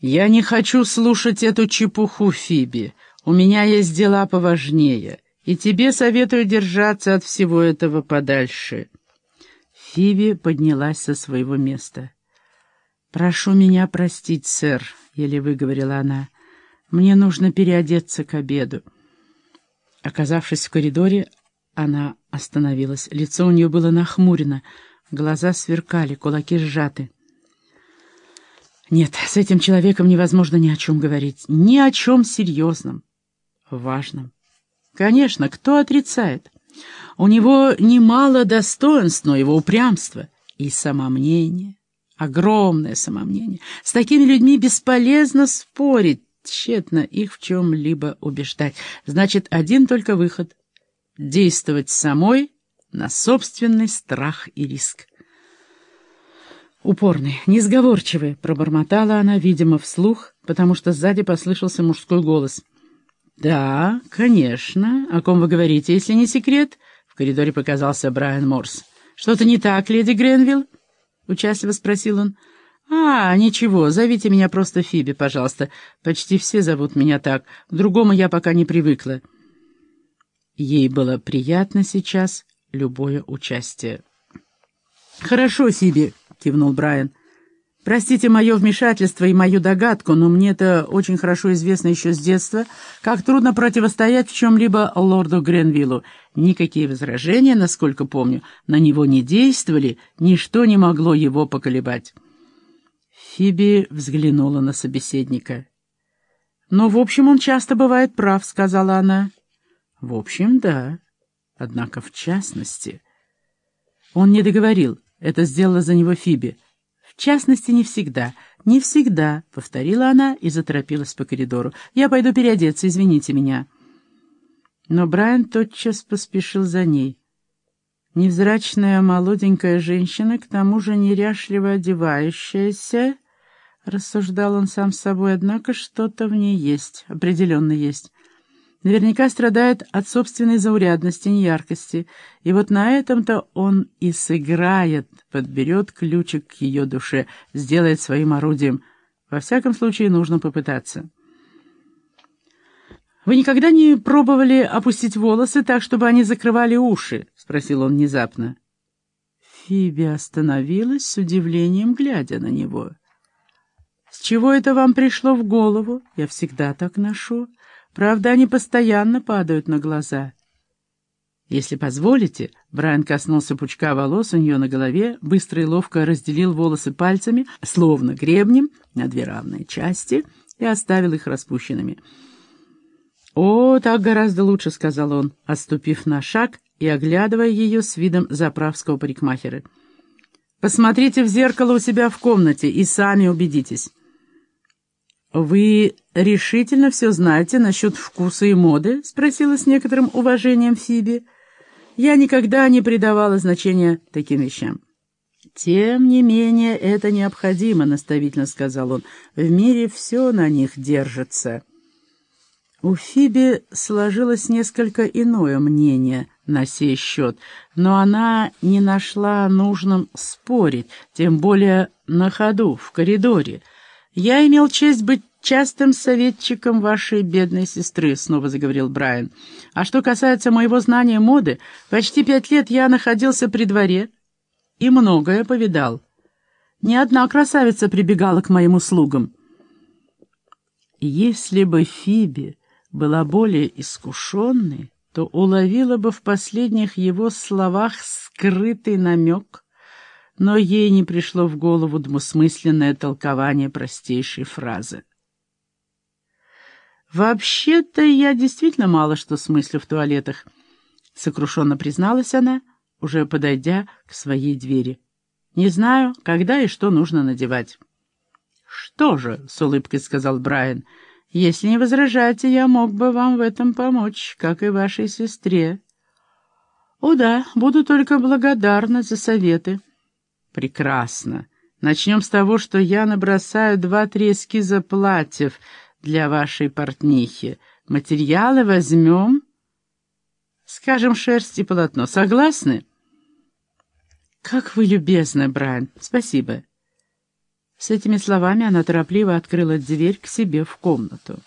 «Я не хочу слушать эту чепуху, Фиби. У меня есть дела поважнее, и тебе советую держаться от всего этого подальше». Фиби поднялась со своего места. «Прошу меня простить, сэр», — еле выговорила она. «Мне нужно переодеться к обеду». Оказавшись в коридоре, она остановилась. Лицо у нее было нахмурено, глаза сверкали, кулаки сжаты. Нет, с этим человеком невозможно ни о чем говорить. Ни о чем серьезном, важном. Конечно, кто отрицает? У него немало достоинств, но его упрямство и самомнение. Огромное самомнение. С такими людьми бесполезно спорить, тщетно их в чем-либо убеждать. Значит, один только выход — действовать самой на собственный страх и риск. «Упорный, несговорчивый», — пробормотала она, видимо, вслух, потому что сзади послышался мужской голос. «Да, конечно. О ком вы говорите, если не секрет?» В коридоре показался Брайан Морс. «Что-то не так, леди Гренвилл?» — участливо спросил он. «А, ничего, зовите меня просто Фиби, пожалуйста. Почти все зовут меня так. К другому я пока не привыкла». Ей было приятно сейчас любое участие. «Хорошо, Фиби», — кивнул Брайан. «Простите мое вмешательство и мою догадку, но мне это очень хорошо известно еще с детства, как трудно противостоять в чем-либо лорду Гренвиллу. Никакие возражения, насколько помню, на него не действовали, ничто не могло его поколебать». Фиби взглянула на собеседника. «Но, в общем, он часто бывает прав», — сказала она. «В общем, да. Однако, в частности...» Он не договорил. Это сделала за него Фиби. «В частности, не всегда. Не всегда», — повторила она и заторопилась по коридору. «Я пойду переодеться, извините меня». Но Брайан тотчас поспешил за ней. Невзрачная молоденькая женщина, к тому же неряшливо одевающаяся, рассуждал он сам с собой, однако что-то в ней есть, определенно есть. Наверняка страдает от собственной заурядности, неяркости. И вот на этом-то он и сыграет, подберет ключик к ее душе, сделает своим орудием. Во всяком случае, нужно попытаться. «Вы никогда не пробовали опустить волосы так, чтобы они закрывали уши?» — спросил он внезапно. Фиби остановилась с удивлением, глядя на него. «С чего это вам пришло в голову? Я всегда так ношу». Правда, они постоянно падают на глаза. Если позволите, Брайан коснулся пучка волос у нее на голове, быстро и ловко разделил волосы пальцами, словно гребнем, на две равные части, и оставил их распущенными. «О, так гораздо лучше», — сказал он, отступив на шаг и оглядывая ее с видом заправского парикмахера. «Посмотрите в зеркало у себя в комнате и сами убедитесь». «Вы решительно все знаете насчет вкуса и моды?» — спросила с некоторым уважением Фиби. «Я никогда не придавала значения таким вещам». «Тем не менее, это необходимо», — наставительно сказал он. «В мире все на них держится». У Фиби сложилось несколько иное мнение на сей счет, но она не нашла нужным спорить, тем более на ходу, в коридоре — «Я имел честь быть частым советчиком вашей бедной сестры», — снова заговорил Брайан. «А что касается моего знания моды, почти пять лет я находился при дворе и многое повидал. Ни одна красавица прибегала к моим услугам». Если бы Фиби была более искушенной, то уловила бы в последних его словах скрытый намек но ей не пришло в голову двусмысленное толкование простейшей фразы. «Вообще-то я действительно мало что смыслю в туалетах», — сокрушенно призналась она, уже подойдя к своей двери. «Не знаю, когда и что нужно надевать». «Что же», — с улыбкой сказал Брайан, — «если не возражаете, я мог бы вам в этом помочь, как и вашей сестре». «О да, буду только благодарна за советы». Прекрасно. Начнем с того, что я набросаю два-три эскиза платьев для вашей портнихи. Материалы возьмем, скажем, шерсть и полотно. Согласны? Как вы любезны, Брайан. Спасибо. С этими словами она торопливо открыла дверь к себе в комнату.